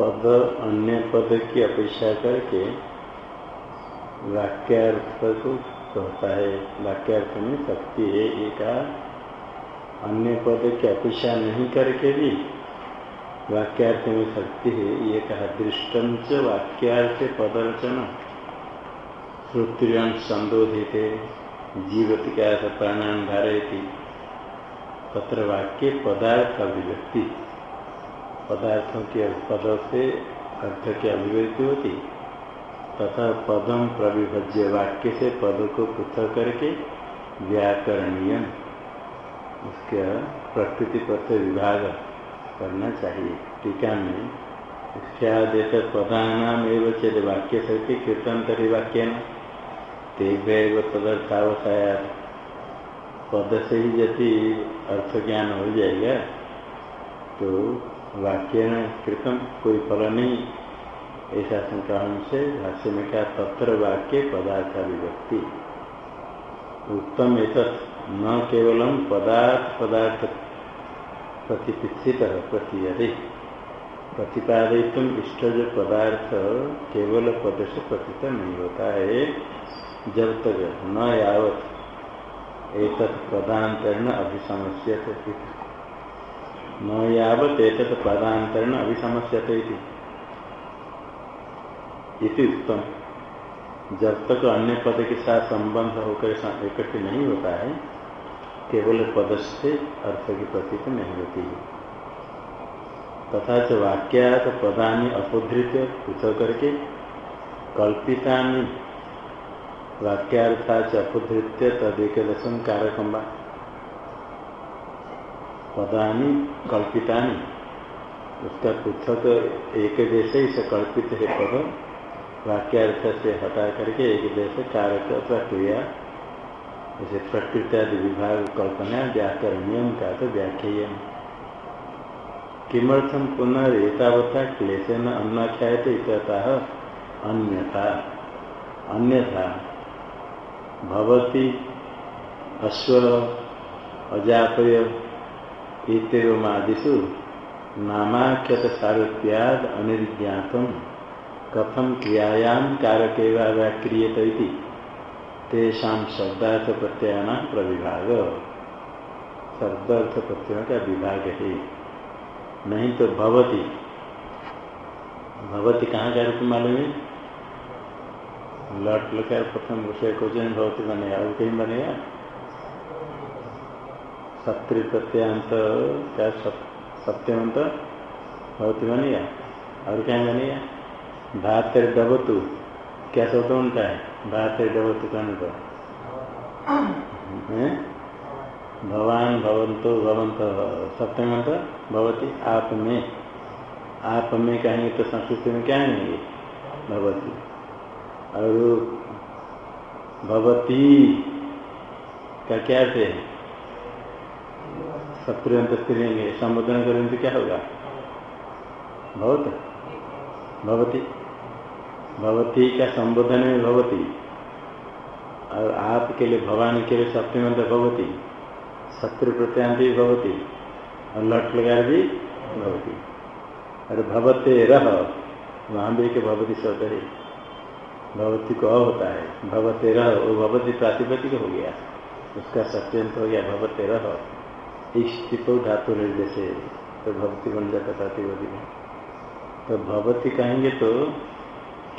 पद, अन्य पद की अपेक्षा करके वाक्यार्थ को कहता है। वाक्यार्थ में शक्ति है, एक अन्य पद की अपेक्षा नहीं करके भी वाक्यार्थ में शक्ति है ये कहा दृष्टंच वाक्यार्थ पदरचना। श्रोत्रियं संदोधित जीवत क्या प्राणान धारयती। तत्र वाक्य पदार्थ अभिव्यक्ति। पदार्थों के पद से अर्थ की अभिव्यक्ति होती। तथा पदम प्रविभज्य वाक्य से पद को पृथक करके व्याकरणीय उसके प्रकृति प्रत्यय विभाग करना चाहिए। टीका में पदानाम एवं चेद वाक्य सहित कीर्तनतरी वाक्य तेभ्य तदर्थावसाया। पद से ही यदि अर्थ ज्ञान हो जाएगा तो वाक्य कृतम कोई फल नहीं। ऐसा शंका हमसे भाष्य में कहा, तत्र वाक्य पदार्थ अभिव्यक्ति। उत्तम एक न केवलम पदार्थ पदार्थ प्रतिपित प्रतीयते। प्रतिपादित इष्ट जो पदार्थ केवल पद से प्रतीत नहीं होता है। जब तक न यावत। एक पदांतरण अभिसमस्यते न यावत एक पदांतरण अभिसमस्यते इति। उत्तम जब तक अन्य पद के साथ संबंध होकर इकट्ठे नहीं होता है, केवल पद से अर्थ की प्रतीत नहीं होती है। तथा च वाक्यात पदानी अपोधृत पृथक करके कल्पिता वाक्यार्था च अपोधृत्य तदेक दशम कारकम पदानी कल्पिता उसका पृथक एक देश से कल्पित है पद, वाक्यार्थ से हटा करके एक देश कारक अथवा क्रिया, जैसे प्रकृति आदि विभाग, कल्पना व्याकरणियम का तो व्याख्या किमर्थम पुनरेतावता क्लेशन अन्नाख्यात इतः अन्यथा? अन्यथा। भवती अश्व, अजापय इतमादिषु नामाख्यत सारूप्याद अनिर्ज्ञातम कथम क्रियायाम कारके व्याक्रियत शब्दार्थ प्रत्ययना प्रविभाग। शब्दार्थ प्रत्यय का विभाग है नहीं तो भवती। भवती कहाँ का रूप मालूम है? लट लकार प्रथम विषय को जन भवती बनेगा और कहीं बनेगा सत्री प्रत्यांत क्या सत्यमंत भवती बनेगा और क्या बनेगा भातर डबतु क्या शब्द उनका है? है डबत कहने पर भवान भवंतो भवंत सप्तमंत भवती आप में आप में कहेंगे तो संस्कृति में क्या कहेंगे भवती। और भवती का क्या अर्थ है? सप्तंत स्त्रीलिंग संबोधन करेंगे तो क्या होगा? बहुत भवती। भवती का संबोधन में भवती। और आपके लिए, भगवान के लिए सप्तम भगवती शत्रु प्रत्यांत भी भवती। और लट लगा भी भवती। और भवते रह, वहाँ भी के भवती शब्द है। भगवती को अ होता है। भवते रह, वो भगवती प्रातिपतिक हो गया। उसका सत्यंत हो गया, भवते रह। इष्टिपो धातु निर्देश तो भक्ति बन जाता प्रातिपति में। तो भगवती कहेंगे तो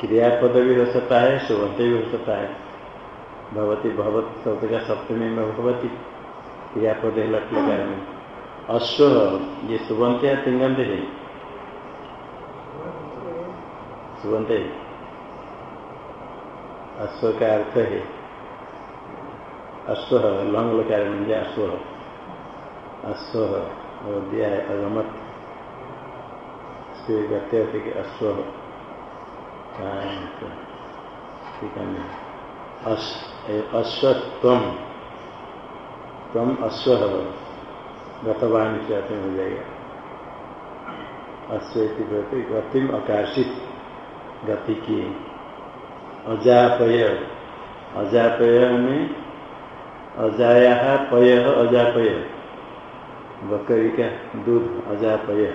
क्रियापद भी हो सकता है सुबंत भी हो सकता है। भगवती भगवत शब्द का सप्तमी में भगवती क्रियापद है लट लगा में अश्व, ये सुबंत या तिंगंत है? सुबंत है। अश्व का अर्थ है। अश्व, लंग लकार मिल जाए अश्व अश्व दिया है अगमत गत्य अश्व ठीक है अश्वत्व तम अश्व गतवान से हो जाएगा। अश्व गतिम आकर्षित गति की। अजापय। अजापय में अजाया पय, अजापय। बकरी का दूध अजापय है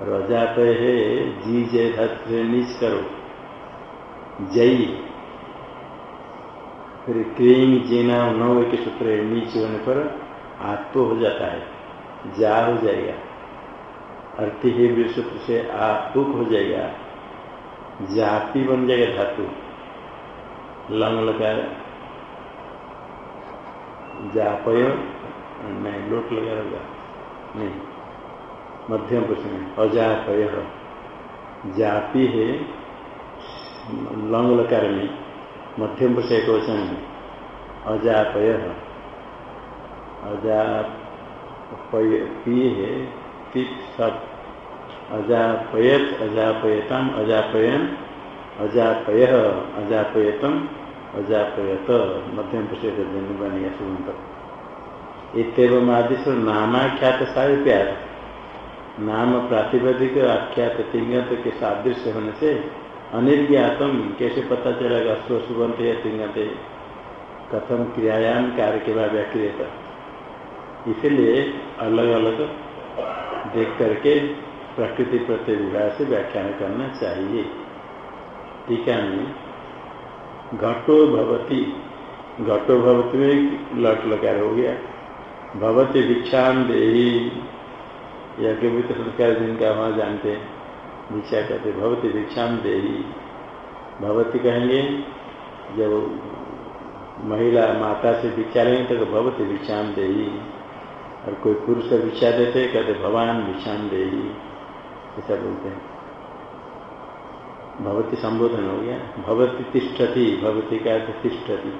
और अजापय है जी जय धातु नीच करो। जई। फिर क्रीम जीना नौ के सूत्र नीचे होने पर आत्तो हो जाता है, जा हो जाएगा। अर्थी है सूत्र से आतुक हो जाएगा, जाति बन जाएगा धातु। लंग लगा, जापय नहीं लोट लगा होगा नहीं। मध्यम पुरुष में अजापय जापी है। लंग लकार में। मध्यम पुरुष एक वचन है। अजापय अजापय पी है सब अजापयत अजापयतम अजापयन अजापय अजापयतम अजापयत मध्यम पुरुष बनेगा सुबंत इतव आदि से नामाख्यात सारे प्यार नाम प्रातिपदिक आख्यात तिंगत के सादृश्य होने से अनिर्ज्ञातम कैसे पता चलेगा स्व सुबंत या तिंगत कथम क्रियायाम कार्य के बाद व्याक्रियता इसलिए अलग अलग देख करके प्रकृति प्रत्यय विवाह से व्याख्यान करना चाहिए। टीका में घटो भवती। घटो भवती में लट लकार हो गया। भवती भिक्षाम दे यज्ञ तो संस्कार जिनका वहाँ जानते हैं, भिक्षा कहते भवती भिक्षाम दे भवती कहेंगे, जब महिला माता से भिक्षा लेंगे तो भवती भिक्षाम दे और कोई पुरुष से भिक्षा देते कहते भगवान भिक्षाम दे ऐसा बोलते हैं। भवती संबोधन हो गया। भवती तिष्ठति, भवती का तिष्ठति।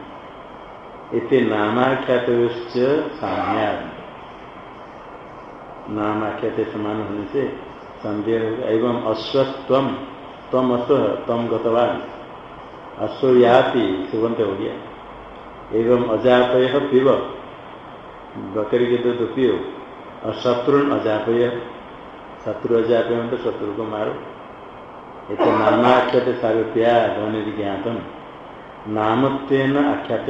इतने नामाख्यात साम्या नामाख्यात समान होने से संदेह एवं अश्वत्वम तम अश्व तम गतवान। अश्व याति, सुबंत हो गया। एवं अजापय पिव बकरी के दूध पियो और शत्रु अजापय। शत्रु अजापय तो शत्रु को मारो। ये तो नामाख्यात सारूप्या ध्वनि ज्ञातम नामत्व आख्यात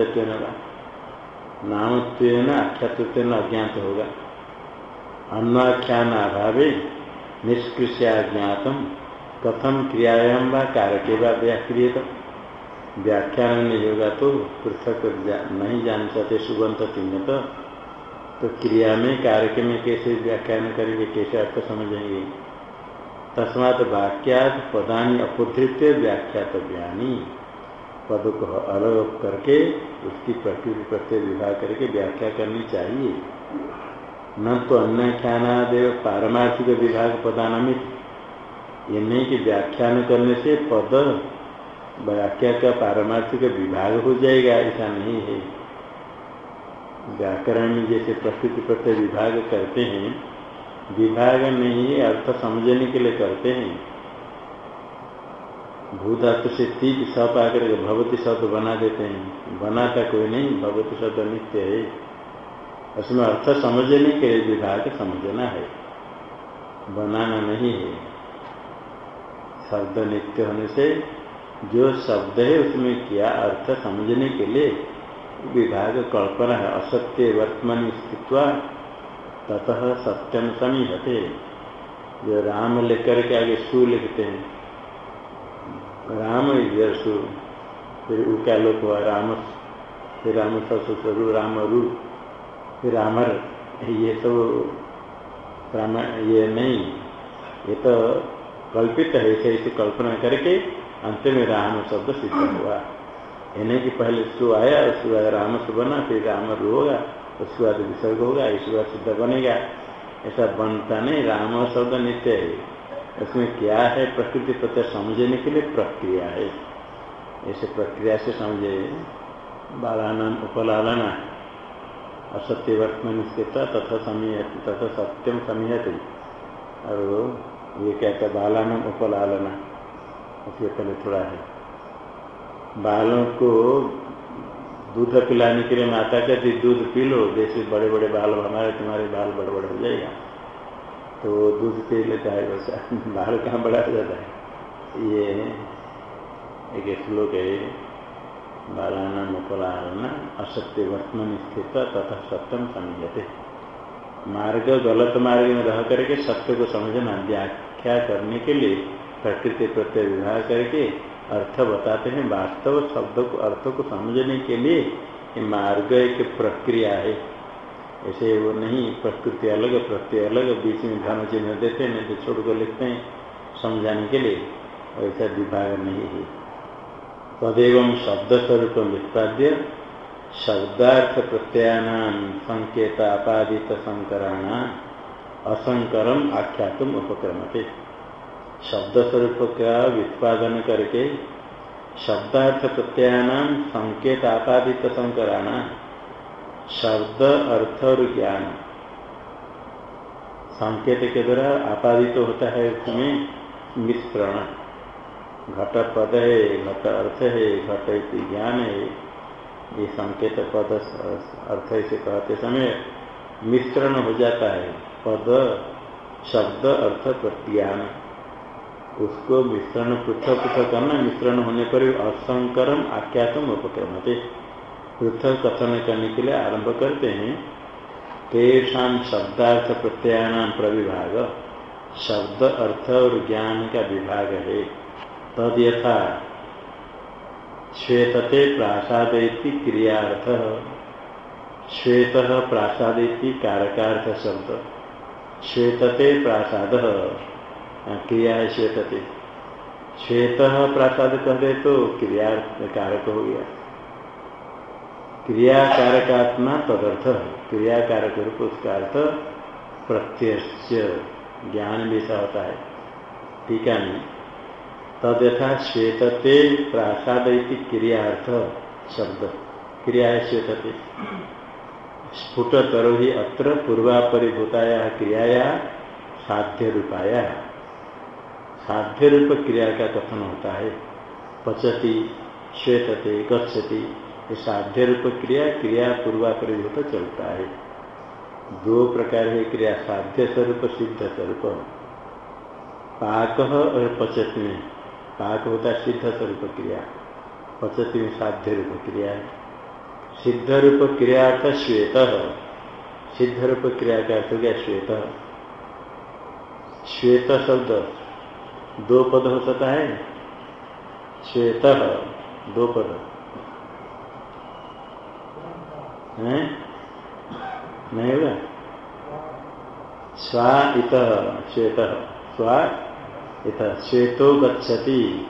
नामत्व आख्यात अज्ञात होगा अन्वाख्यान अभाव निष्कृष्या ज्ञातम कथम क्रियायाम व कारके व व्याक्रियत। व्याख्यान नहीं होगा तो पृथक नहीं जान सकते सुगंध तिंगत तो क्रिया में, कारक में कैसे व्याख्यान करेंगे, कैसे अर्थ समझेंगे? तस्मात वाक्यात पदानी अपुधृत व्याख्यात ज्ञानी पद को अलग करके उसकी प्रकृति प्रत्यय विभाग करके व्याख्या करनी चाहिए। न तो अन्य ख्यानादेव पारमार्थिक विभाग पदानामित। ये नहीं कि व्याख्यान करने से पद व्याख्या का पारमार्थिक विभाग हो जाएगा, ऐसा नहीं है। व्याकरण में जैसे प्रकृति प्रत्यय विभाग करते हैं, विभाग नहीं, अर्थ समझने के लिए करते हैं। भूधातु से तीज सप आकर के भगवती शब्द बना देते हैं। बनाता कोई नहीं, भगवती शब्द नित्य है। उसमें अर्थ समझने के लिए विभाग समझना है। बनाना नहीं है। शब्द नित्य होने से जो शब्द है, उसमें क्या अर्थ समझने के लिए विभाग कल्पना है? असत्य वर्तमान स्थित ततः सत्यम समीहते। जो राम लेकर के आगे सु लिखते हैं। राम सु फिर ऊ क्या लोग हुआ राम, फिर राम ससुरु राम रूप फिर रामर, ये तो राम, ये नहीं, ये तो कल्पित है ऐसे ऐसे कल्पना करके अंत में राम शब्द सिद्ध हुआ। ये नहीं कि पहले सु आया उसके बाद राम से बना, फिर राम होगा उसके बाद विसर्ग होगा इसके बाद सिद्ध बनेगा। ऐसा बनता नहीं, राम शब्द नित्य है। उसमें क्या है प्रकृति प्रत्यय समझने के लिए प्रक्रिया है। ऐसे प्रक्रिया से समझे बालाना उपलालना, असत्य वर्तमान स्थित तथा समय तथा सत्यम समीहत। और ये कहता बालानम उपलालना। उसके पहले थोड़ा है। बालों को दूध पिलाने के लिए माता कहती दूध पी लो, जैसे बड़े बड़े बाल, हमारे तुम्हारे बाल बड़े बड़े हो जाएगा। तो दूध पी लेता है वैसा बाल कहाँ हो जाता है। ये एक श्लोक है बालाना मुपलाना असत्य वर्तमान स्थित तथा सत्यम समझते। मार्ग, गलत मार्ग में रह करके सत्य को समझना, व्याख्या करने के लिए प्रकृति प्रत्यय विवाह करके अर्थ बताते हैं। वास्तव शब्द को, अर्थ को समझने के लिए मार्ग एक प्रक्रिया है। ऐसे वो नहीं, प्रकृति अलग, प्रत्यय अलग, बीच में धन चिन्ह देते नहीं तो छोड़ कर लिखते हैं समझाने के लिए, ऐसा विभाग नहीं है। तदेव शब्द स्वरूप निष्पाद्य शब्दार्थ प्रत्ययान संकेत आपादित संकराण असंकरम आख्यातुम उपक्रमते। शब्द स्वरूप का वित्पादन करके, शब्दार्थ प्रत्ययानाम संकेत आपादित संकराना शब्द, अर्थ और ज्ञान। संकेत के द्वारा आपादित तो होता है उसमें मिश्रण। घट पद है, घट अर्थ है, घट ज्ञान है। ये संकेत पद, अर्थ से कहते समय मिश्रण हो जाता है। पद, शब्द, अर्थ, प्रत्यान। उसको मिश्रण पृथक पृथक करना, मिश्रण होने पर असंकरम आख्यातम उपक्रम थे पृथक कथन करने के लिए आरंभ करते हैं। तेषा शब्दार्थ प्रत्ययानाम प्रविभाग, शब्द अर्थ और ज्ञान का विभाग है। तद यथा श्वेतते प्रासादी क्रियार्थ, श्वेत प्रासादी कारकार्थ शब्द, श्वेतते प्रासाद क्रिया है श्वेतते। श्वेत प्रासाद कह दे तो क्रिया कारक हो गया। क्रिया कारकात्मा तदर्थ क्रिया कारक रूप उसका अर्थ प्रत्यक्ष ज्ञान ऐसा होता है। ठीक है नहीं तद यथा श्वेतते प्रासाद क्रियार्थ शब्द। क्रिया है श्वेतते। स्फुट तरो ही अत्र पूर्वापरिभूताया क्रियाया साध्य रूपाया साध्य रूप क्रिया का कथन होता है। पचती, श्वेतते, गच्छति ये साध्य रूप क्रिया क्रिया पूर्वापरिभूत चलता है। दो प्रकार है क्रिया, साध्य स्वरूप, सिद्ध स्वरूप। पाक और पचती में पाक होता है सिद्ध स्वरूप क्रिया। पचती में साध्य रूप क्रिया। सिद्ध रूप क्रिया का श्वेत। सिद्ध रूप क्रिया का अर्थ गया श्वेत। श्वेत शब्द। दो पद हो सकता है। श्वेत। दो पद। है? नहीं स्वा इत, श्वेत। स्वा इत। श्वेतो गच्छति।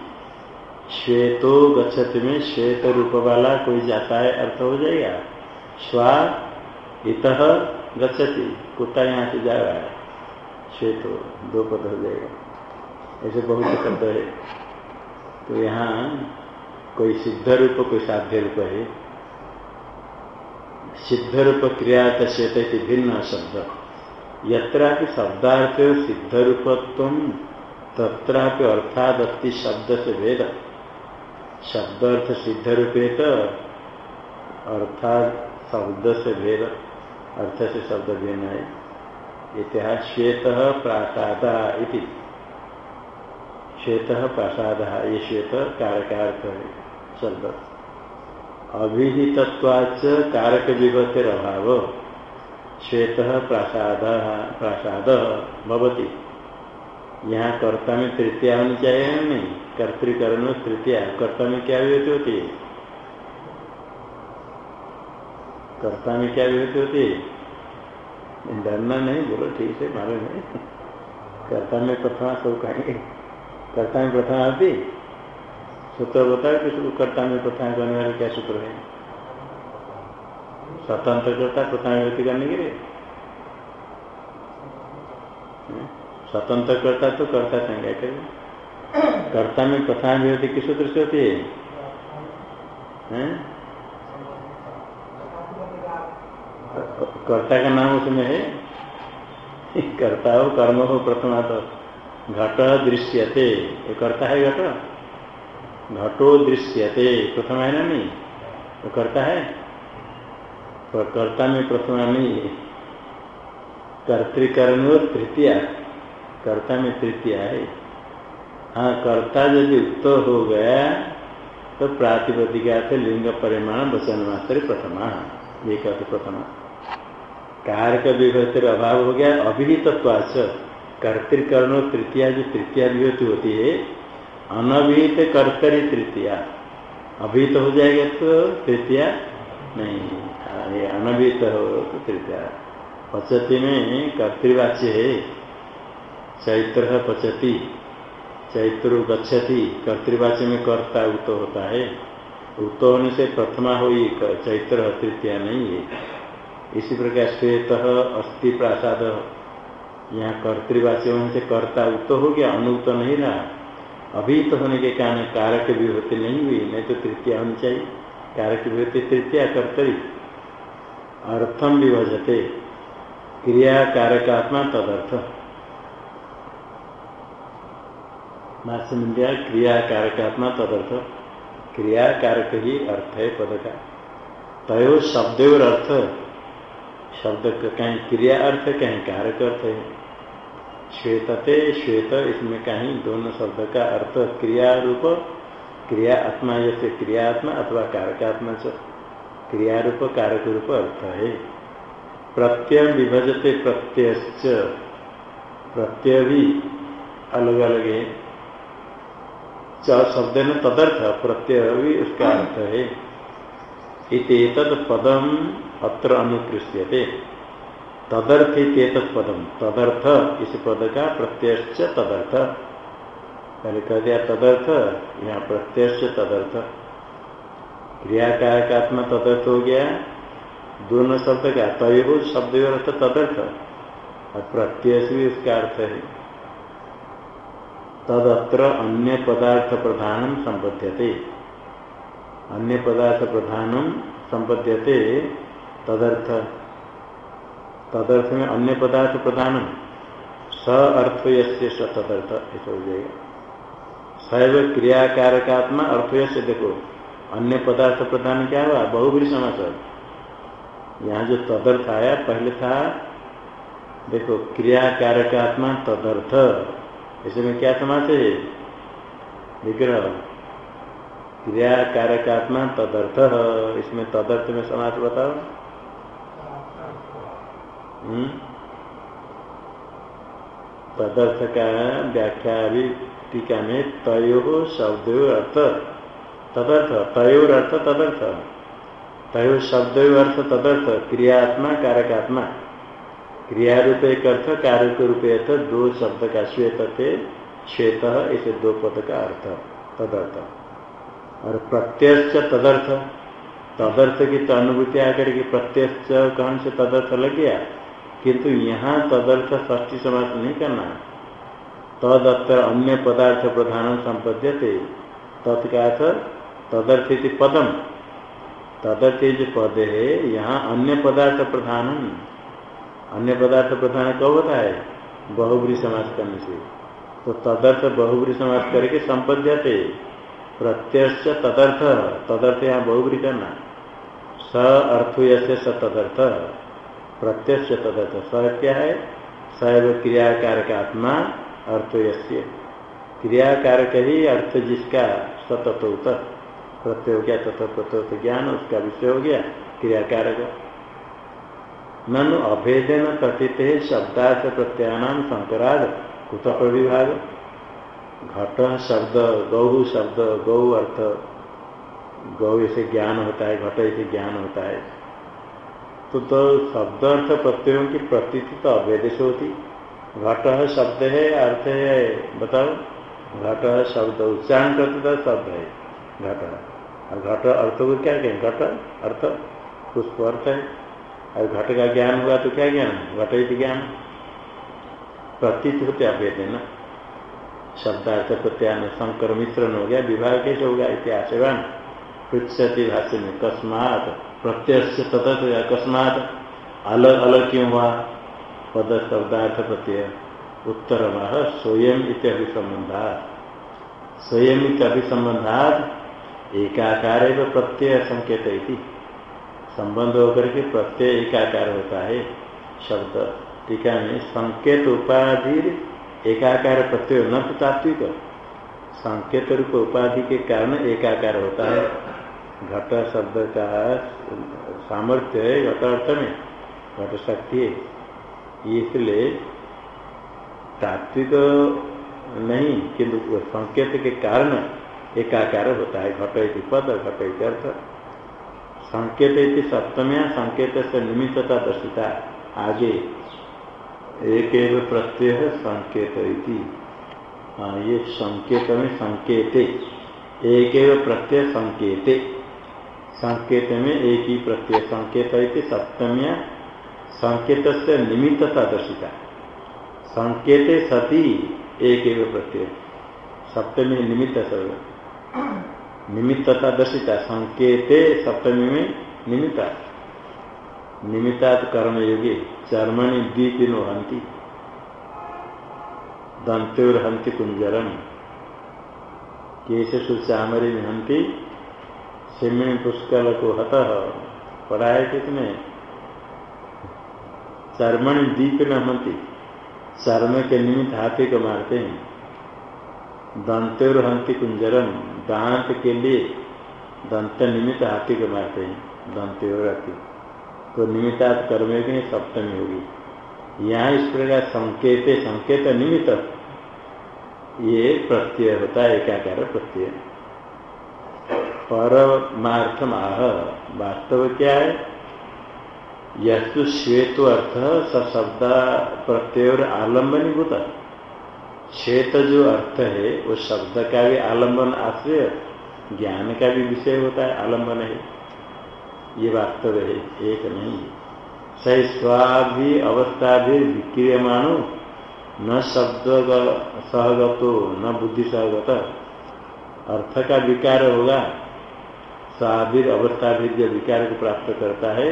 श्वेतो गच्छति में श्वेत रूप वाला कोई जाता है, अर्थ हो जाएगा। स्वा इत गच्छति। कुत्ता यहाँ से जा रहा है। श्वेतो, दो पद हो जाएगा। ऐसे बहुत शब्द है। तो यहाँ कोई सिद्ध रूप, कोई साध्य रूप है। सिद्ध रूप क्रिया श्वेत भिन्न शब्द। यत्रापि शब्दार्थ सिद्ध रूपत्व तत्रापि अर्थादत्ति शब्द से भेद। शब्द अर्थ सिद्ध रूपे तो अर्थात शब्द से भेद अर्थ से शब्द भिन्न है इतिहास श्वेत प्रासादा इति। श्वेत प्रसाद, ये श्वेत कारकार्थ है शब्द। अभिहितवाच कारक विभतिर अभाव श्वेत प्रसाद प्रसाद भवती। यहाँ कर्ता में तृतीया होनी चाहिए नहीं कर्तिकरण तृतीया। कर्ता में क्या विभूति होती है? कर्ता में क्या विभूति होती है? डरना नहीं, बोलो, ठीक है, मालूम है। कर्ता में प्रथमा सब कहेंगे कर्ता में प्रथम आती सूत्र बताओ कि कर्ता में प्रथम करने वाले क्या सूत्र है? स्वतंत्र करता प्रथम व्यक्ति करने के लिए। स्वतंत्र करता तो कर्ता संज्ञा करेगा कर्ता में प्रथम व्यक्ति किस सूत्र से होती है? कर्ता का नाम उसमें है। कर्ता हो, कर्म हो, प्रथमा तो घट दृश्यते। ये करता है घट। घटो दृश्यते, प्रथम है ना नहीं? तो करता है? तो कर्ता में प्रथम नहीं? कर्तिकरण तृतीया। कर्ता में तृतीय है। हाँ कर्ता यदि युक्त हो गया तो प्रातिपदिका से लिंग परिमाण वचन मात्र प्रथमा ये कहते प्रथमा। कारक विभूति अभाव हो गया अभिहित कर्तिकर्ण तृतीया जो तृतीया विभूति होती है अनभिहित कर्तरी तृतीया। अभिहित हो जाएगा तो तृतीया नहीं। अनभिहित हो तो तृतीया। पचती में कर्तृवाच्य है। चैत्र पचती। चैत्र गच्छति। कर्तृवाच्य में कर्ता उत होता है। उत होने से प्रथमा हो चैत्र तृतीया नहीं है। इसी प्रकार श्वेत अस्थि प्रासाद। यहाँ कर्तृवासी होने से कर्ता उत हो गया, अनुत नहीं रहा। अभी तो होने के कारण कारक विभूति नहीं हुई नहीं तो तृतीया होनी चाहिए। कारक विभूति तृतीया कर्तरी। अर्थम विभजते। क्रिया कारकात्मा तदर्थ। क्रिया कारकात्मा तदर्थ। क्रिया कारक ही अर्थ है पद का। तय शब्द और अर्थ। शब्द कहीं क्रिया अर्थ, कहीं कारक अर्थ है। श्वेतते श्वेत इसमें कहीं दोनों शब्द का अर्थ क्रिया रूप क्रिया आत्मा जैसे क्रियात्मा अथवा कारकात्मा च। क्रिया रूप कारक रूप अर्थ है। प्रत्यय विभजते प्रत्यय प्रत्यय भी अलग अलग है। च शब्द न तदर्थ प्रत्यय भी उसका अर्थ है। इत पदम अत्र अनुकृष्यते तदर्थ पदम तदर्थ इस पद का प्रत्यक्ष तदर्थ। पहले कह दिया तदर्थ, यहाँ प्रत्यक्ष तदर्थ। क्रियाकार का आत्मा तदर्थ हो गया। दोनों शब्द का तय शब्द अर्थ तदर्थ। और प्रत्यय भी उसका अर्थ है। तदत्र अन्य पदार्थ प्रधान संबध्यते अन्य पदार्थ प्रधानम संपद्यते। तदर्थ। तदर्थ में अन्य पदार्थ प्रधान स अर्थ यसे तदर्थ, ऐसा हो जाएगा। सैव क्रियाकारकात्मा अर्थ यश देखो, अन्य पदार्थ प्रधान क्या हुआ? बहुबरी समाचार। यहाँ जो तदर्थ आया, पहले था, देखो, क्रियाकारकात्मा तदर्थ। इसमें क्या समाज है? विग्रह। क्रिया कारकात्मा तदर्थ। इसमें तदर्थ में समाज बताओ। हम्म? तदर्थ का व्याख्या टीका में तयो शब्द अर्थ। तदर्थ। तयोर अर्थ, तदर्थ। तयो शब्द अर्थ, तदर्थ। क्रियात्मा, कारकात्मा। क्रिया रूप एक अर्थ कारक रूप अर्थ। दो शब्द का श्वेत थे, श्वेत, इसे दो पद का अर्थ। तदर्थ। और प्रत्यक्ष तदर्थ। तदर्थ की तो अनुभूति आकर के प्रत्यक्ष कहन से तदर्थ लग गया? किंतु यहाँ तदर्थ ष्टी समाज नहीं करना तदत्र अन्य पदार्थ प्रधान संपद्यते। तत्काथ तदर्थ पदम। तदर्थ जो पद है यहाँ अन्य पदार्थ प्रधान अन्य पदार्थ प्रधान कब होता है? बहुबरी समाज करने से। तो तदर्थ बहुबरी समाज करके संपद्यते। प्रत्यक्ष तदर्थ। तदर्थ यहाँ बहुबरी करना। स अर्थ यसे स तदर्थ। प्रत्यक्ष तदर्थ स क्या है। सैव क्रियाकारक आत्मा अर्थ यस्य। क्रियाकारक ही अर्थ जिसका सतत प्रत्यय हो गया, तथा प्रत्यय ज्ञान, उसका विषय हो गया, क्रियाकारक। ननु अभेदन कथित शब्दार्थ प्रत्यानाम संकराद कुत विभाग। घट, शब्द गौ शब्द गौ अर्थ। गौ ऐसे ज्ञान होता है, घट ऐसे ज्ञान होता है। तो तो शब्द अर्थ प्रत्ययों की प्रतीति तो अवैदेश होती घट है शब्द है, अर्थ है, बताओ। घट है शब्द उच्चारण करते तो शब्द है। घट। और घट अर्थ को क्या कहें? घट अर्थ। पुष्प अर्थ है। और घट का ज्ञान हुआ तो क्या ज्ञान? घट ज्ञान। प्रतीत होते अवैध है ना। शब्दार्थ प्रत्यान शंकर मिश्रण हो गया, विभाग कैसे हो गया होगा इतिहासवान पृछति भाष्य में, कस्मात प्रत्यक्ष सतत अकस्मात अलग अलग क्यों हुआ? पद, शब्दार्थ, प्रत्यय। उत्तर वह स्वयं इत्यादि संबंधा स्वयं इत्यादि संबंधा एकाकार प्रत्यय संकेत संबंध होकर के प्रत्यय एकाकार होता है। शब्द, टीका में संकेत उपाधि, एकाकार प्रत्यय न तो तात्विक संकेत रूप उपाधि के कारण एकाकार होता है। घट, शब्द का सामर्थ्य है घट अर्थ में घट शक्ति है। इसलिए तात्विक नहीं, किंतु संकेत के कारण एकाकार होता है। घट पद, घट अर्थ। संकेत सप्तम्या, संकेत से निमित्तता दर्शिता। आगे, एक प्रत्यय संकेत हाँ ये संकेत में संकेते। एक प्रत्यय संकेते। संकेत में एक ही प्रत्यय संकेत सप्तम्या संकेत से निमित्तता दर्शिता। संकेते सती एक प्रत्यय। सप्तमी निमित्त सब निमित्तता दर्शिता। संकेते सप्तमी में निमित्ता। निमित्ता कर्म योगी चर्मणि द्वीपिनो हंती दंतोर हंति कुंजरम केशु चामरी हंती सिमिण पुष्कल को हत पढ़ाए कितने? चर्मणि दीप न हंती चर्म के निमित्त हाथी को मारते हैं। दंतोर हंति कुंजरम दांत के लिए दंत निमित्त हाथी को मारते हैं। दंतोर हाथी तो निमित्तात कर्मे की सप्तमी होगी। यहाँ इस प्रकार संकेत संकेत निमित्त ये प्रत्यय होता है एकाकार प्रत्यय। परमार्थम आह वास्तव क्या है? यस्तु श्वेत अर्थ सशब्द प्रत्यय आलम्बनीभूत। श्वेत जो अर्थ है, वो शब्द का भी आलंबन आश्रय, ज्ञान का भी विषय होता है, आलंबन है। ये वास्तव है, एक नहीं। सही स्वाभि अवस्था भी विक्रियमाणो न शब्द सहगतो, न बुद्धि सहगत अर्थ का विकार होगा स्वाभिर अवस्था भी जो विकार को प्राप्त करता है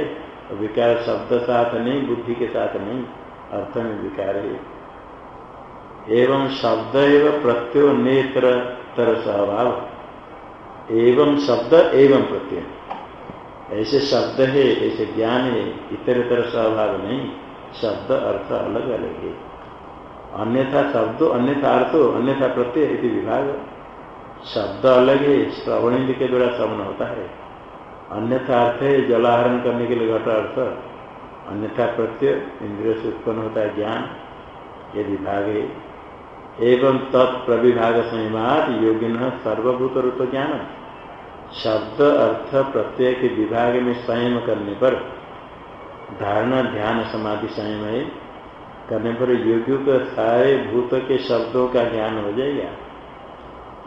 विकार शब्द साथ नहीं, बुद्धि के साथ नहीं, अर्थ में विकार है। एवं शब्द एवं प्रत्यो नेत्र तर स्वभाव एवं शब्द एवं प्रत्यय। ऐसे शब्द है, ऐसे ज्ञान है इतर तरह स्वभाव नहीं, शब्द अर्थ अलग अलग है। अन्यथा शब्द, अन्यथा अर्थ, अन्यथा प्रत्यय इति विभाग। शब्द अलग है, श्रवण इंद्र के द्वारा श्रवण होता है। अन्यथा अर्थ है, जलाहरण करने के लिए घट अर्थ। अन्यथा प्रत्यय, इंद्रिय से उत्पन्न होता है ज्ञान, ये विभाग है। एवं तत्प्रविभाग संयमात योगिन सर्वभूत रूप ज्ञान शब्द, अर्थ, प्रत्यय के विभाग में संयम करने पर धारणा, ध्यान, समाधि संयम है। करने पर योगियों के सारे भूत के शब्दों का ज्ञान हो जाएगा।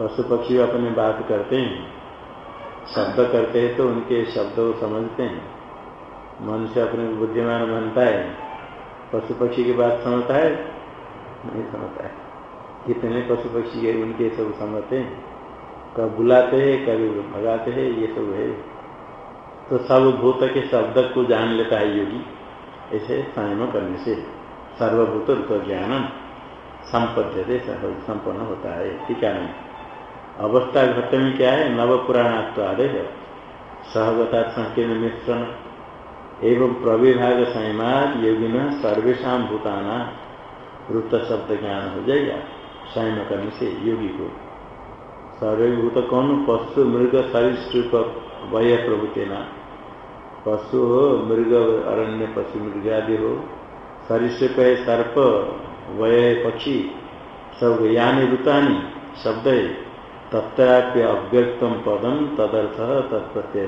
पशु पक्षी अपने बात करते हैं, शब्द करते हैं तो उनके शब्द को समझते हैं। मनुष्य अपने बुद्धिमान बनता है, पशु पक्षी की बात समझता है? नहीं समझता है। कितने पशु पक्षी है, उनके सब समझते हैं। कब बुलाते हैं, कभी भगाते हैं, ये सब है। तो सब भूत के शब्द को जान लेता है योगी, ऐसे संयम करने से। सर्वभूत रूप ज्ञान संपद्य संपन्न होता है टीका नहीं। अवस्था घट में क्या है? नव सहगता संकीर्ण मिश्रण। एवं प्रविभाग संयमाद योगिन सर्वेशा भूताना वृत्त शब्द ज्ञान हो जाएगा, संयम करने से योगी को। सर्वभूत कौन? पशु, मृग सरीसृप वय प्रभुतेना पशु हो, मृग अरण्य पशु मृग आदि हो सरीसृप है सर्प, वय पक्षी सब यानी ऋतानी, शब्द है अव्यक्तम पदम तदर्थ तत्प्रत्यय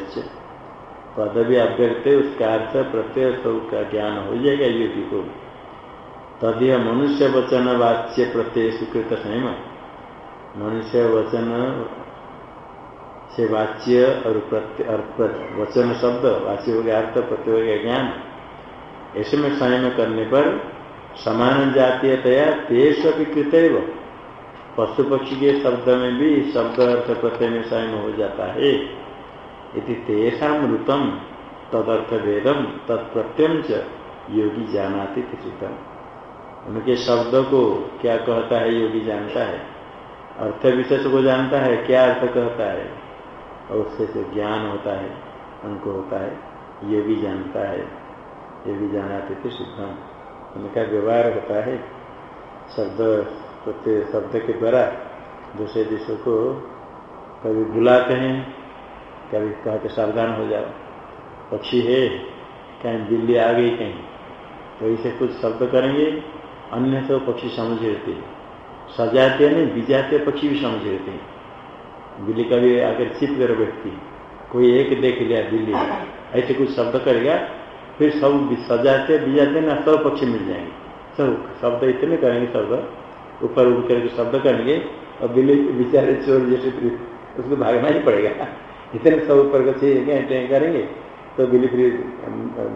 पद भी अव्यक्त, उसका अर्थ प्रत्यय सब का ज्ञान हो जाएगा योगी को तदय मनुष्य वचन वाच्य प्रत्यय स्वीकृत संयम। मनुष्य वचन से वाच्य और वचन शब्द, वाच्य हो गया अर्थ, प्रत्यय हो गया ज्ञान। ऐसे में संयम करने पर समान जातीयतया तेज भी कृत पशु पक्षी के शब्द में भी शब्द अर्थ प्रत्यय में संयम हो जाता है। यदि तेषा मृतम, तदर्थ वेदम तत्प्रत्यम च योगी जानाती उनके शब्द को क्या कहता है योगी जानता है? अर्थ विशेष को जानता है, क्या अर्थ कहता है? और उससे ज्ञान होता है उनको होता है ये भी जानता है। ये भी जानाते थे शुद्धम उनका व्यवहार होता है, शब्द प्रत्येक शब्द के द्वारा दूसरे देशों को कभी बुलाते हैं, कभी कहते सावधान हो जाओ। पक्षी है, कहीं बिल्ली आ गई कहीं तो इसे कुछ शब्द करेंगे, अन्य तो पक्षी समझ लेते सजाते नहीं बिजाते पक्षी भी समझ लेते हैं। बिल्ली का भी आकर चिप कर व्यक्ति, कोई एक देख लिया बिल्ली ऐसे कुछ शब्द करेगा फिर सब सजाते बिजाते ना सब पक्षी मिल जाएँगे। सब शब्द इतने करेंगे शब्द, ऊपर उठ करके शब्द करेंगे, और बेचारे चोर जैसे उसको भागना ही पड़ेगा। इतने सब ऊपर का करेंगे तो बिल्ली फिर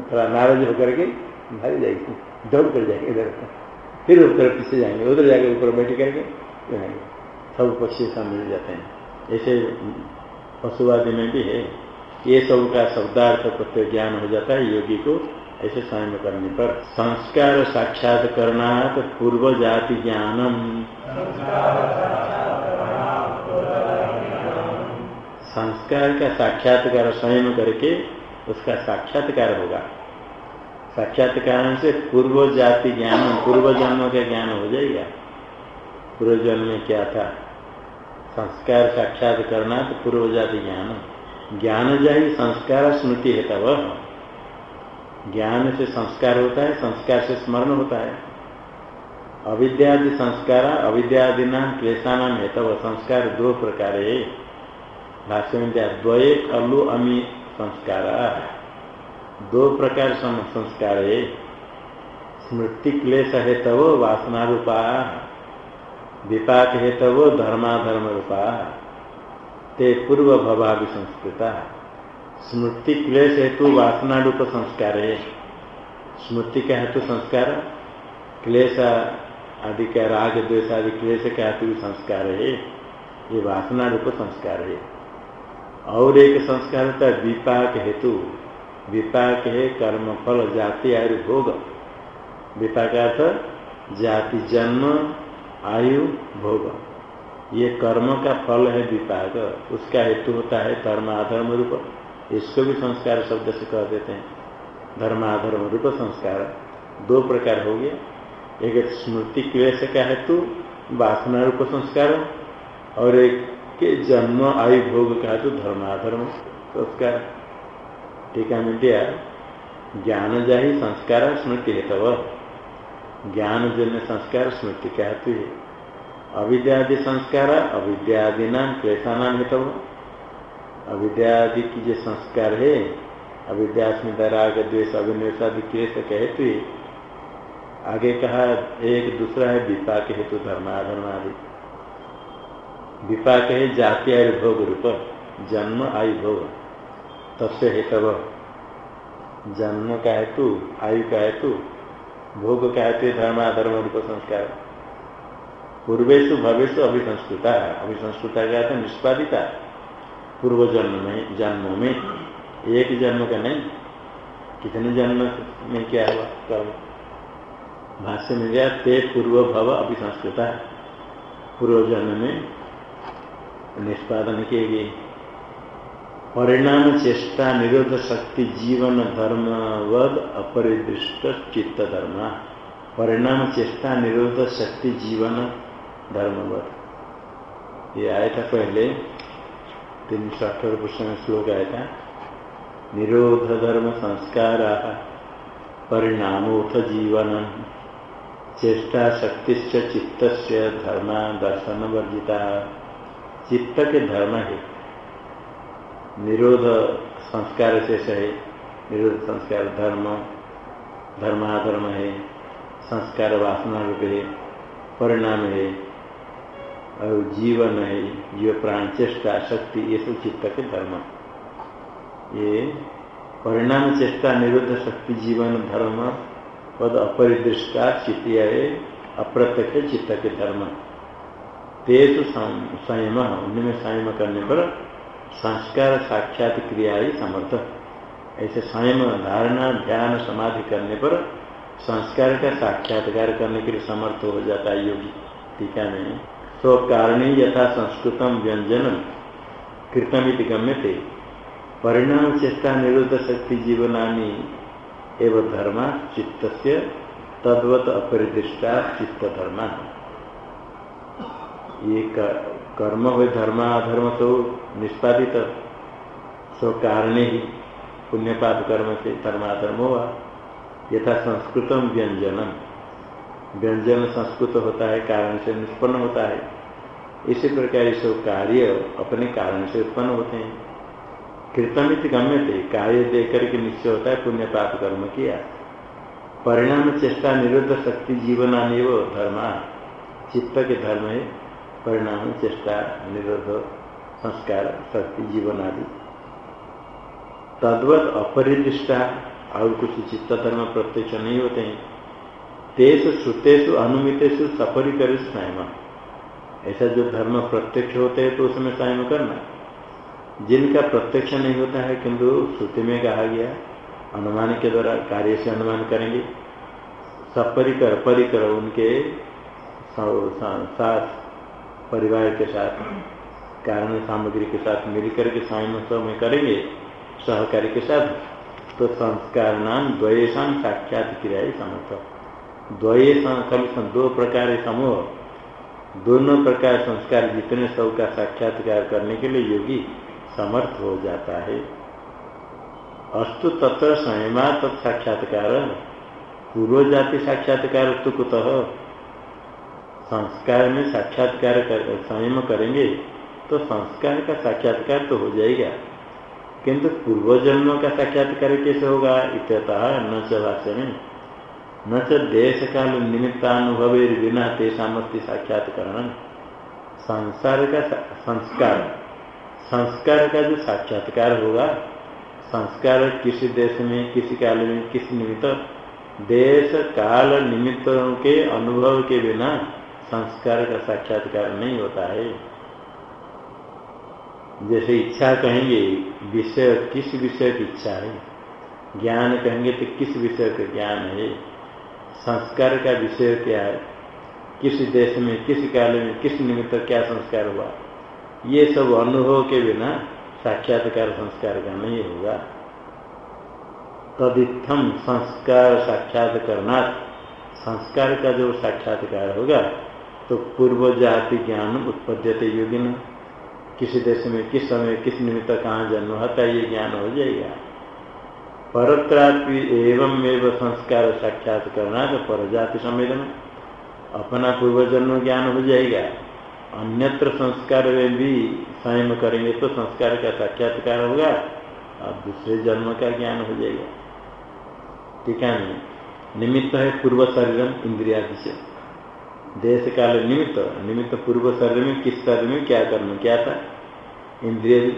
थोड़ा नाराज़ होकर के भाग जाएगी, दौड़ कर जाएँगे इधर फिर उधर पीछे जाएँगे, उधर जाके ऊपर बैठ करके सब पक्षी सब मिल जाते हैं। ऐसे पशुवादी में भी है। ये सब का शब्दार्थ प्रत्यय ज्ञान हो जाता है, योगी को ऐसे स्वयं करने पर। संस्कार साक्षात करना तो पूर्व जाति ज्ञानम। संस्कार का साक्षात्कार स्वयं करके उसका साक्षात्कार होगा। साक्षात्कार से पूर्व जाति ज्ञान, पूर्व जन्म का ज्ञान हो जाएगा। पूर्व जन्म में क्या था? संस्कार साक्षात करना तो पूर्व जाति ज्ञान ज्ञान जाए संस्कार स्मृति है तब। ज्ञान से संस्कार होता है, संस्कार से स्मरण होता है। अविद्यादि संस्कार अविद्यादि नाम क्लेशा नाम है तब। संस्कार दो प्रकार है। भाष्य में दिया द्वय खलु अमी संस्कार। दो प्रकार संस्कार है। स्मृति क्लेश है तब वासना रूपा विपाक है तब धर्माधर्म रूपा ते पूर्व भवाभि संस्कृता। स्मृति क्लेश हेतु वासना रूप संस्कार है। स्मृति का हेतु संस्कार, क्लेश आदि का राग, द्वेष आदि, क्लेश का हेतु भी संस्कार है। ये वासना रूप संस्कार है। और एक संस्कार होता है विपाक हेतु। विपाक है कर्म, फल, जाति, आयु, भोग। विपाक अर्थ जाति, जन्म, आयु, भोग। ये कर्म का फल है विपाक। उसका हेतु होता है धर्म आधर्म रूप। इसको भी संस्कार शब्द से कह देते हैं। धर्म आधर्म रूप संस्कार। दो प्रकार हो गए। एक स्मृति क्लेश का हेतु, वासना रूप संस्कार, और एक के जन्म आयु भोग का हेतु धर्माधर्म संस्कार। टीका दिया ज्ञान जाहि संस्कार स्मृति है तब ज्ञान जन्य संस्कार स्मृति का हेतु है। अविद्यादि संस्कार, अविद्यादि नाम क्लेशा नाम है तब अविद्यादि की जो संस्कार है अविद्यास्मित राग द्वेष अभिनिवेशादि क्लेश हेतु आगे कहा, एक दूसरा है विपाक हेतु धर्माधर्म आदि। विपाक है जाति आयु भोग रूप, जन्म आयु भोग। तस्य हेतव जन्म का हेतु, आयु का हेतु, भोग का हेतु धर्माधर्म रूप संस्कार। पूर्वेशु भवेशु अभिसंस्कृता अभिसंस्कृता का था निष्पादिता पूर्व जन्म में, जन्मों में। एक जन्म का नहीं, कितने जन्म में क्या हुआ? कर्म भाष्य में गया ते पूर्व भव अभिसंस्कृता पूर्व जन्म में निष्पादन किए गए। परिणाम चेष्टा निरोध शक्ति, जीवन धर्मवद अपरिदृष्ट चित्त धर्म परिणाम चेष्टा निरोध शक्ति, जीवन धर्मवद ये आया था पहले, तीन सौ अठारह पुरुष में श्लोक आया था, निरोध धर्म संस्कार परिणामोथ जीवन चेष्टा शक्ति चित्त धर्म दर्शन वर्जिता। चित्त के धर्म है। निरोध संस्कार शेष है। निरोध संस्कार धर्म, धर्माधर्म है। संस्कार वासना रूप है। परिणाम है। और जीवन है जीव प्राण चेष्टा, शक्ति, ये सब चित्त के धर्म। ये परिणाम चेष्टा, निरुद्ध शक्ति, जीवन, धर्म, पद, अपरिदृष्टा चित्त अप्रत्यक्ष चित्त के धर्म। तेज संयम, उनमें संयम करने पर संस्कार, साक्षात क्रिया ही समर्थ। ऐसे संयम, धारणा, ध्यान, समाधि करने पर संस्कार का साक्षात्कार करने के लिए समर्थ हो जाता है योगी। टीका में तो कारणी यथा संस्कृतम व्यंजन कृतम गम्य थे परिणाम चेष्टा निरुद्ध शक्ति जीवनानी एवं धर्मा चित्त से तद्वत अपरिदृष्टा चित्त धर्मा ये कर्म हुए धर्माधर्म तो निष्पादित सो कारण ही पुण्यपाप कर्म से धर्माधर्म हुआ यथा संस्कृतम व्यंजनम व्यंजन संस्कृत होता है, कारण से निष्पन्न होता है। इसी प्रकार ये सब कार्य अपने कारण से उत्पन्न होते हैं। कृतमित गम्य थे कार्य देकर के निश्चय होता है, पुण्य पाप कर्म किया परिणाम चेष्टा, निरुद्ध शक्ति जीवनानि वो धर्मा, चित्त के धर्म है। परिणाम चेष्टा, निरुद्ध संस्कार, शक्ति, जीवन आदि। तद्वत अपरिदृष्टा, और कुछ चित्त धर्म प्रत्यक्ष नहीं होते हैं। तेसु श्रुतेषु अनुमितेषु सफरी कर स्वयं ऐसा जो धर्म प्रत्यक्ष होते हैं तो उसमें स्वयं करना। जिनका प्रत्यक्ष नहीं होता है, किंतु श्रुति में कहा गया, अनुमान के द्वारा कार्य से अनुमान करेंगे। सपरिकर परिकर उनके साथ, परिवार के साथ, कारण सामग्री के साथ मिलकर के स्वयं में करेंगे, सहकारी के साथ तो संस्कार नाम द्वयेशम साक्षात क्रिया समर्थ। द्वय दो प्रकार समूह। दोनों प्रकार संस्कार जितने सब का साक्षात्कार करने के लिए योगी समर्थ हो जाता है। अस्तु तत्र संयमा तत्साक्षात्कार पूर्व जाति साक्षात्कार तो कुतः। संस्कार में साक्षात्कार कर, संयम करेंगे तो संस्कार का साक्षात्कार तो हो जाएगा। किंतु पूर्व जन्म का साक्षात्कार कैसे होगा? इत्यतः न च में। न च देश काल निमित्तानुभव बिना तेषामस्ति साक्षात्करण संसार का संस्कार। संस्कार का जो साक्षात्कार होगा, संस्कार किसी देश में, किसी काल में, किस निमित्त देश काल निमित्तों के अनुभव के बिना संस्कार का साक्षात्कार नहीं होता है। जैसे इच्छा कहेंगे, विषय किस विषय की इच्छा है? ज्ञान कहेंगे तो किस विषय का ज्ञान है? संस्कार का विषय क्या है? किस देश में, किस काल में, किस निमित्त क्या संस्कार हुआ? ये सब अनुभव के बिना साक्षात्कार संस्कार का नहीं होगा। तदित्थम संस्कार साक्षात करना संस्कार का जो साक्षात्कार होगा तो पूर्व जाति ज्ञान उत्पद्यते योगिन। किसी देश में, किस समय, किस निमित्त कहाँ जन्म होता ये ज्ञान हो जाएगा। परत्रापि एवं एवं संस्कार साक्षात करना तो परजाति संवेदन अपना पूर्वजन्म ज्ञान हो जाएगा। अन्यत्र संस्कार में भी संयम करेंगे तो संस्कार का साक्षात्कार होगा और दूसरे जन्म का ज्ञान हो जाएगा। ठीक है निमित्त है पूर्व शरीरम इंद्रिया से। देश काल निमित्त निमित्त पूर्व शरीर में किस शरीर में क्या कर्म क्या था? इंद्रिय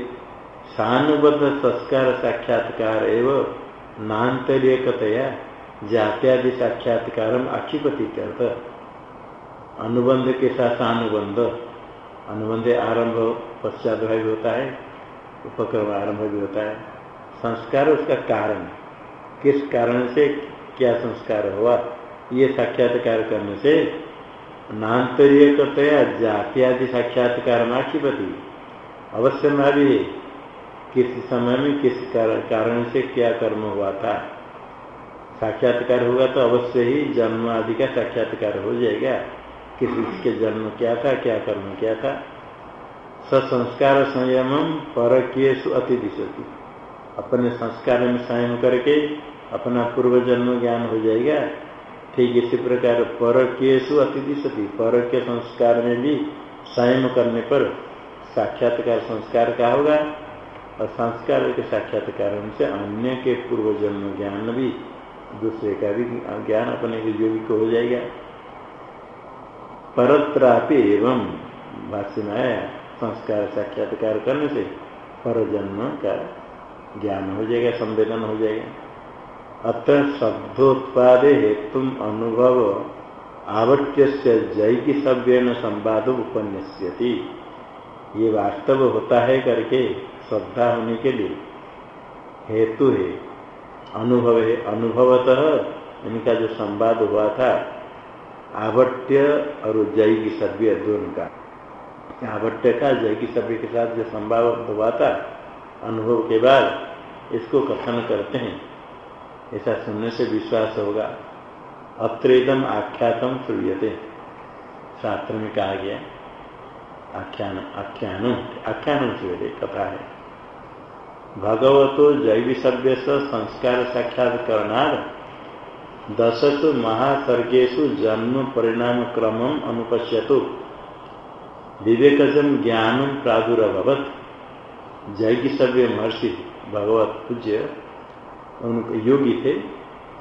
सानुबद्ध संस्कार साक्षात्कार एवं नान्तरिकतया जात्यादि साक्षात्कार आक्षिपति अनुबंध के साथ अनुबंध अनुबंध आरंभ पश्चात भी होता है, उपक्रम आरंभ भी होता है। संस्कार उसका कारण किस कारण से क्या संस्कार हुआ? ये साक्षात्कार करने से नान्तरिकतया जात्यादि साक्षात्कार आक्षिपति अवश्य भावी किस समय में, किस कारण से क्या कर्म हुआ था। साक्षात्कार होगा तो अवश्य ही जन्म आदि का साक्षात्कार हो जाएगा। किस के जन्म क्या था, क्या कर्म क्या था। ससंस्कार संयम पर अति दिशती अपने संस्कार में संयम करके अपना पूर्व जन्म ज्ञान हो जाएगा। ठीक इसी प्रकार पर अति दिशती पर के संस्कार में भी संयम करने पर साक्षात्कार संस्कार का होगा। और संस्कार के साक्षात्कार से अन्य के पूर्व जन्म ज्ञान भी दूसरे का भी ज्ञान अपने के योगी को हो जाएगा। परत्रापि एवं भाष्य में आया संस्कार साक्षात्कार करने से पर जन्म का ज्ञान हो जाएगा, संवेदन हो जाएगा। अत्र शब्दोत्पादे हेतु अनुभव आवट्य से जैकी सभ्य संवाद उपन्यस्यति। ये वास्तव होता है करके श्रद्धा होने के लिए। हेतु है। अनुभव है। अनुभवतः इनका जो संवाद हुआ था आवट्य और जय की सभ्य दोनों का आवट्य का जय की सभ्य के साथ जो संवाद हुआ था, अनुभव के बाद इसको कथन करते हैं। ऐसा सुनने से विश्वास होगा। अत्रेदम आख्यातम श्रूयते। शास्त्र में कहा गया आख्यान आख्यान आख्यान श्रूयते, कथा है। भगवतो जैवी सभ्य संस्कार साक्षात्करणार दशसु महासर्गेशु जन्म परिणाम क्रम अनुपश्यतु। विवेकजम ज्ञान प्रादुर्भवत। जैगी सभ्य महर्षि भगवत पूज्य उनके योगी थे।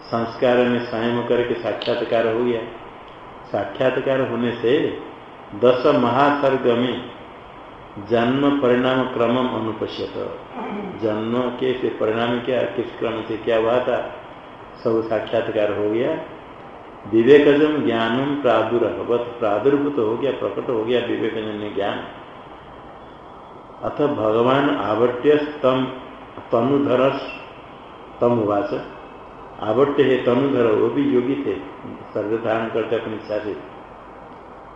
संस्कार में संयम करके साक्षात्कार हो गया। साक्षात्कार होने से दस महासर्ग में जन्म परिणाम क्रम अनुपश्यत। जन्म के से परिणाम क्या, किस क्रम से क्या हुआ था? सब साक्षात्कार हो गया। विवेकजम ज्ञानम प्रादुर्भवत प्रादुर्भूत हो गया, प्रकट हो गया विवेकजन्य ज्ञान। अथ भगवान आवट्य तम तनुधर तम उवाच। आवट्य है तनुधर, वो भी योगी थे सर्व धारण करते अपनी इच्छा से।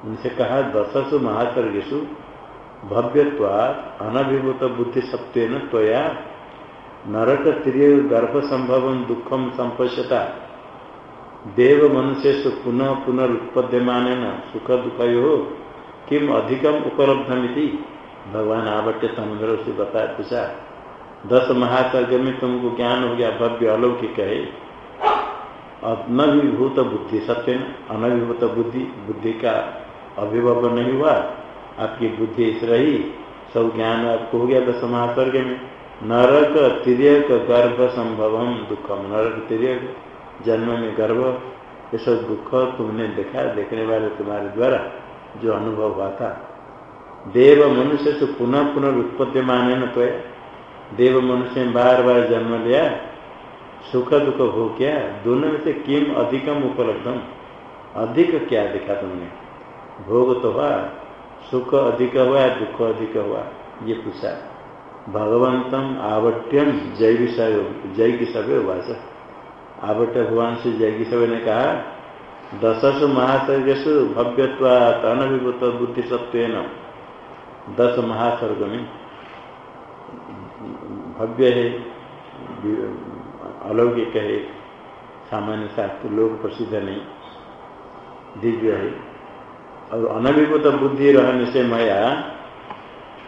उनसे कहा, दशसु महासर्गेशु भव्यत्वा अनभिभूत बुद्धि सत्व त्वया नरक त्रिय गर्भ संभव दुखम संपश्यता देव मनुष्य पुनः पुनरुत्पद्यमान सुख दुख हो किम अधिकम उपलब्धमिति भगवान आवट्य समुद्र से बता पूछा दस महासर्ग में तुमको ज्ञान हो गया भव्य अलौकिक है? अनभिभूत बुद्धि सत्य अनभिभूत बुद्धि बुद्धि का अभिभव नहीं हुआ? आपकी बुद्धि इस रही, सब ज्ञान आपको हो गया दस महासर्ग में। नरक तिरक गर्भ, संभवम, दुखम। नरक तिरक जन्म में गर्भ, ये सब दुख तुमने देखा, देखने वाले तुम्हारे द्वारा जो अनुभव हुआ था। देव मनुष्य से पुनः पुनः उत्पत्ति माने न तो देव मनुष्य बार बार जन्म लिया, सुख दुख हो क्या, दोनों में से किम अधिकम उपलब्धम? अधिक क्या देखा तुमने? भोग तो हुआ सुख अधिक हुआ, दुख अधिक हुआ, ये पूछा भगवंतम आवट्यम जय विषय, जय की सभ्य वाच आवट्य भगवान से जय की सभ्य ने कहा, दशस महासर्गसु भव्यत्वात अनभिभूत बुद्धि सत्व दस महासर्ग में भव्य है अलौकिक है, सामान्य शास्त्र लोग प्रसिद्ध नहीं। दिव्य है। और अनभिभूत बुद्धि रहने से मया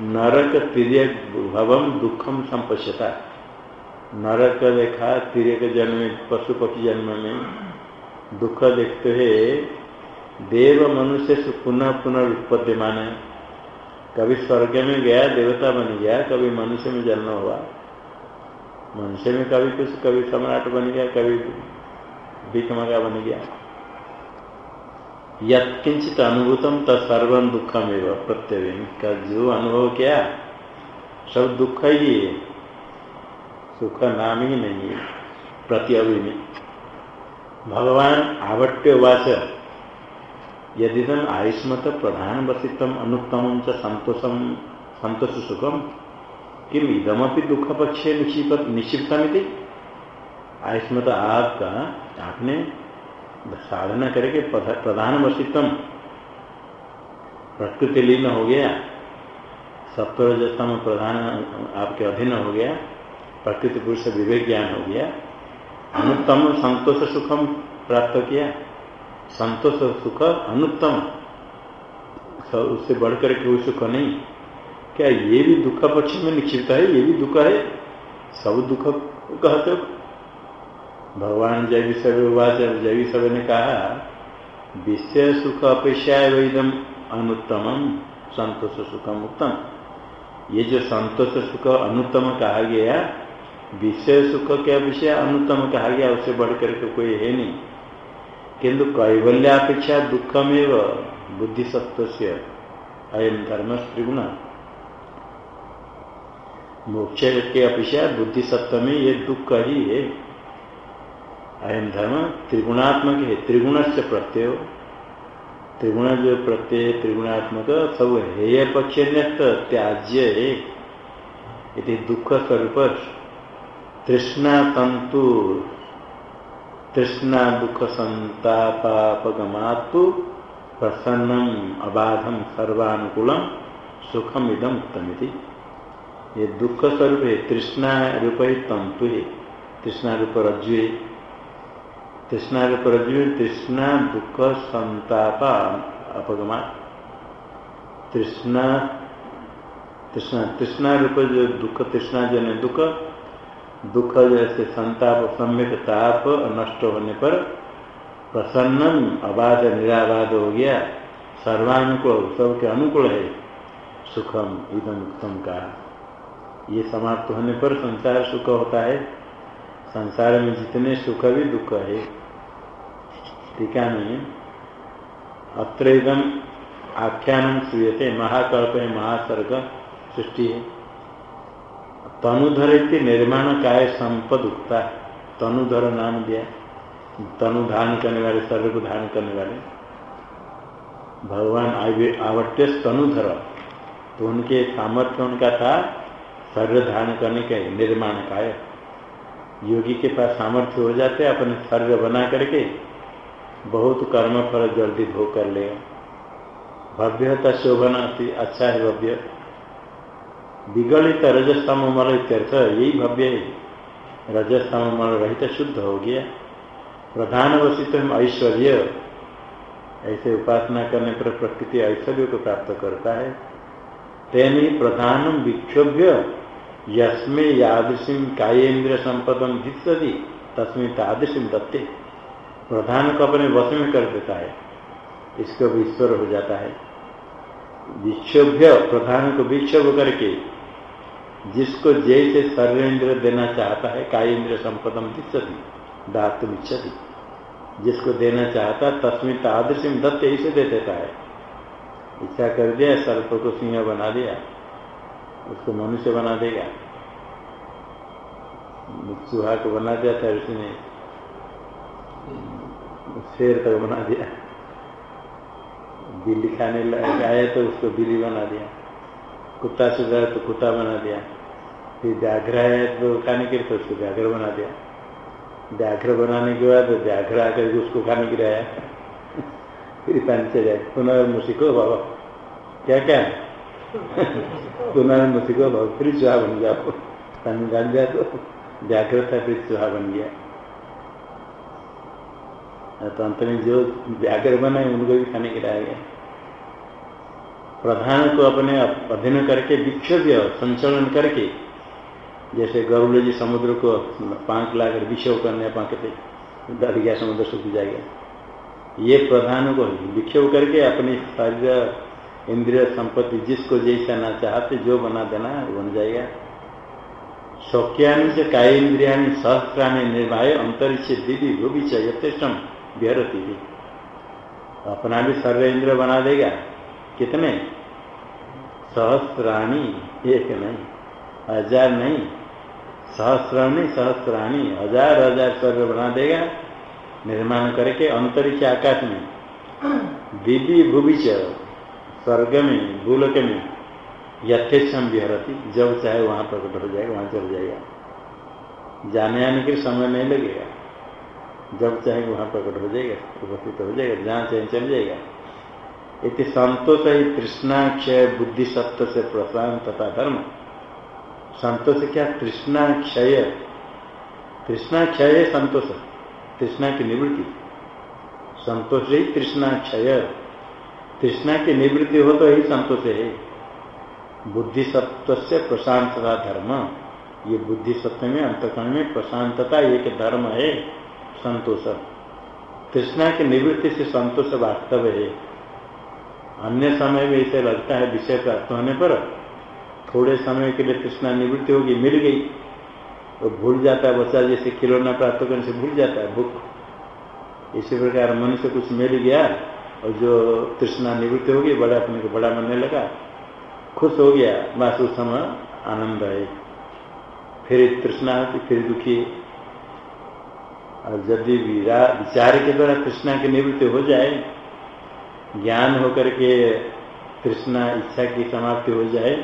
नरक तिरक भवम दुखम संपश्यता। नरक देखा तिरक जन्म पशु पक्षी जन्म में दुख देखते हैं देव मनुष्य से पुनः पुनः उत्पत्ति माने। कभी स्वर्ग में गया, देवता बन गया, कभी मनुष्य में जन्म हुआ। मनुष्य में कभी कुछ, कभी सम्राट बन गया, कभी भिकमगा बन गया। यत्किंचित अनुभूतम तत्सर्व दुखम एवं प्रत्यय। का जो अनुभव किया? सब दुख ही है। सुख नाम ही नहीं है। प्रत्यवि में भगवान आवट्य वाच यदि तम आयुष्मत प्रधान वसितम अनुत्तम च संतोषम संतोष सुखम किम इदमपि दुख पक्षे निक्षिप्त निक्षिप्तमिति? आयुष्मत आपका आपने साधना करके प्रधान वशितम प्रकृति लीन हो गया। सत्वरजतम प्रधान, आपके अधीन हो गया। प्रकृति पुरुष विवेक ज्ञान हो गया। अनुत्तम संतोष सुखम प्राप्त किया। संतोष सुख अनुत्तम। उससे बढ़कर के कोई सुख नहीं। क्या ये भी दुख पक्ष में निक्षिप्त है? ये भी दुख है? सब दुख कहते भगवान जय विषय जय विषय ने कहा विषय सुख अपेक्षा वैदम अनुत्तम संतोष सुखम उत्तम। ये जो संतोष सुख अनुत्तम कहा गया विषय सुख के विषय अनुत्तम कहा गया उससे बढ़कर के कोई है नहीं। किंतु कैवल्यापेक्षा दुखमेव बुद्धि सत्व से अयम धर्म त्रिगुण। मोक्ष के अपेक्षा बुद्धि सत्व में ये दुख ही है। अयम धर्म त्रिगुणात्मक है। त्रिगुण से प्रत्यय। त्रिगुण जो प्रत्यय, त्रिगुणात्मक, सब हेय पक्ष त्याज्य है दुख स्वरूप। तृष्णा तंतु तृष्णा दुख संतापापगमातु प्रसन्नम, अबाधम, सर्वानुकूलम, सुखम इदम उत्तम ये दुख स्वरूप है, तृष्णा रूप ही तंतु है। तृष्णा रूप रज्जु है। तृष्णा के प्रज्वल तृष्णा दुख संताप अपगमा तृष्णा तृष्णा तृष्णा रूप जो दुख तृष्णा जन दुख दुख जैसे संताप सम्यक ताप नष्ट होने पर प्रसन्न अबाध निराबाद हो गया सर्वानुकूल सबके अनुकूल है सुखम इदम उत्तम का ये समाप्त होने पर संसार सुख होता है संसार में जितने सुख भी दुख है टीका में अत्र आख्यान श्रूयते, महाकल्प महासर्ग सृष्टि। है तनुधर निर्माण काय संपद उगता तनुधर नाम दिया। तनु धारण करने वाले शरीर को धारण करने वाले। भगवान आवट्य तनुधर। तो उनके सामर्थ्य उनका था शरीर धारण करने के निर्माण काय योगी के पास सामर्थ्य हो जाते अपने शरीर बना करके बहुत कर्म फल जल्दी भोग कर ले। भव्यता शोभना अच्छा है भव्य। विगलित रजस्तम मल इत्यर्थ यही भव्य है। रजस्तम मल रहित शुद्ध हो गया। प्रधान वसित ऐश्वर्य। ऐसे उपासना करने पर प्रकृति ऐश्वर्य को प्राप्त करता है। तेनी प्रधान विक्षोभ्य, यस्मे यादृशिम कायेन्द्र संपदम भित्सदी, तस्में तादृशिम दत्ते। प्रधान को अपने वश में कर देता है, इसको भी ईश्वर हो जाता है। विक्षोभ्य प्रधान को विक्षोभ करके जिसको जैसे सर्वेन्द्र देना चाहता है कायेन्द्र संपदम भित्सदी दातु इच्छति। जिसको देना चाहता तस्मित आदर्श दत्त ऐसे दे देता है। इच्छा कर दिया, सर्प को सिंह बना दिया, उसको मनुष्य बना देगा। चूहा को बना दिया था उसने शेर तक बना दिया। बिल्ली खाने आया तो उसको बिल्ली बना दिया। कुत्ता सुधार तो कुत्ता बना दिया। फिर व्याघ्र आया तो खाने के लिए तो उसको व्याघ्र बना दिया। व्याघ्र बनाने के बाद व्याघ्र आकर उसको खाने के लिए आया। फिर पानी से जाए पुनर्मुसिको बाबा। क्या क्या? पुनर्मुसिको बाबा। फिर चूहा बन गया। पानी डाल दिया तो व्याघ्र था, फिर चूहा बन गया। तो अंत में जो व्याघ्र बना उनको भी खाने के लिए प्रधान को अपने अधीन करके विक्षोभ्य संचलन करके, जैसे गरुड़ जी समुद्र को पांक लाकर विक्षोभ करने पाकते डर गया समुद्र सूख जाएगा ये प्रधान को विक्षोभ करके अपनी शरीर इंद्रिय संपत्ति जिसको जैसा ना चाहते, जो बना देना बन जाएगा। शौक्यानि से काय इंद्रिया सहस्राणी निर्वाय अंतरिक्ष दीदी भूवि च विहरती थी अपना भी सर्व इंद्र बना देगा। कितने? सहस्राणी एक नहीं, हज़ार नहीं। सहस्राणी सहस्राणी हज़ार हज़ार सर्व बना देगा। निर्माण करके अंतरिक्ष आकाश में। दिव्य भूविच स्वर्ग में भूलोक में यथेक्षम विहरती जब चाहे वहाँ प्रकट हो जाएगा, वहाँ चल जाएगा। जाने आने के समय नहीं लगेगा। जब चाहे वहाँ प्रकट हो जाएगा, उपस्थित हो जाएगा, जहाँ चाहे चल जाएगा। इति संतोष ही तृष्णाक्षय बुद्धि सत्य से प्रशांत तथा धर्म। संतोष क्या? तृष्णाक्षय तृष्णाक्षय संतोष। तृष्णा की निवृत्ति। संतोष ही तृष्णा क्षय तृष्णा की निवृत्ति हो तो ही संतोष है। बुद्धि सत्व से प्रशांतता धर्म। ये बुद्धि सत्व में, अंतकरण में प्रशांतता एक धर्म है। संतोष। तृष्णा की निवृत्ति से संतोष वास्तव है। अन्य समय में ऐसे लगता है विषय प्राप्त होने पर थोड़े समय के लिए तृष्णा निवृत्ति होगी, मिल गई। तो भूल जाता है बच्चा जैसे खिलौना प्राप्त करने से भूल जाता है, भूख। इसी प्रकार मनुष्य कुछ मिल गया और जो तृष्णा निवृत्ति होगी, बड़ा अपने को बड़ा मनने लगा। खुश हो गया, बस उस समय आनंद है फिर तृष्णा फिर दुखी। और यदि विचार के द्वारा कृष्णा की निवृत्ति हो जाए, ज्ञान होकर के कृष्णा इच्छा की समाप्ति हो जाए,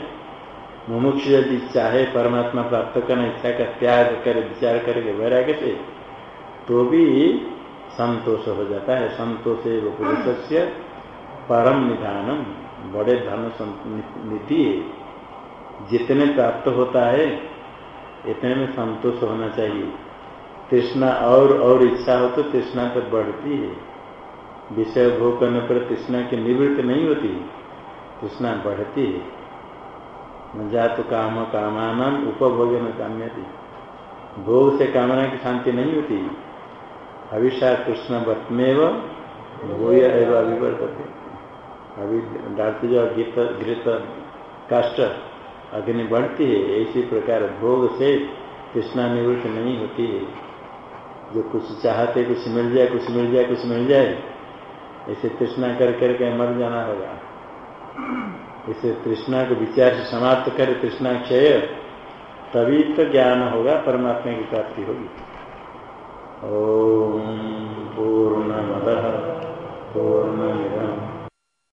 मुमुक्ष यदि चाहे, परमात्मा प्राप्त करना इच्छा का त्याग कर, विचार करके वैराग्य से तो भी संतोष हो जाता है। संतोष पुरुष से परम निधानम। बड़े धन निधि जितने प्राप्त होता है, इतने में संतोष होना चाहिए। तृष्णा और और इच्छा हो तो तृष्णा तो बढ़ती है। विषय भोग करने पर तृष्णा की निवृत्ति नहीं होती, तृष्णा बढ़ती है। न जात काम कामान उपभोग न काम्यति भोग से कामना की शांति नहीं होती। हविषा कृष्ण वत्मेव भूय एवं अभिवर्तते। अभी डालते जो गीत, घृत काष्ट अग्नि बढ़ती है। इसी प्रकार भोग से कृष्णा निवृत्त नहीं होती है। जो कुछ चाहते, कुछ मिल जाए, कुछ मिल जाए, कुछ मिल जाए, ऐसे तृष्णा कर करके मर जाना होगा। इसे तृष्णा को विचार से समाप्त कर, तृष्णा क्षय, तभी तो ज्ञान होगा, परमात्मा की प्राप्ति होगी। ओम पूर्ण मद पूर्ण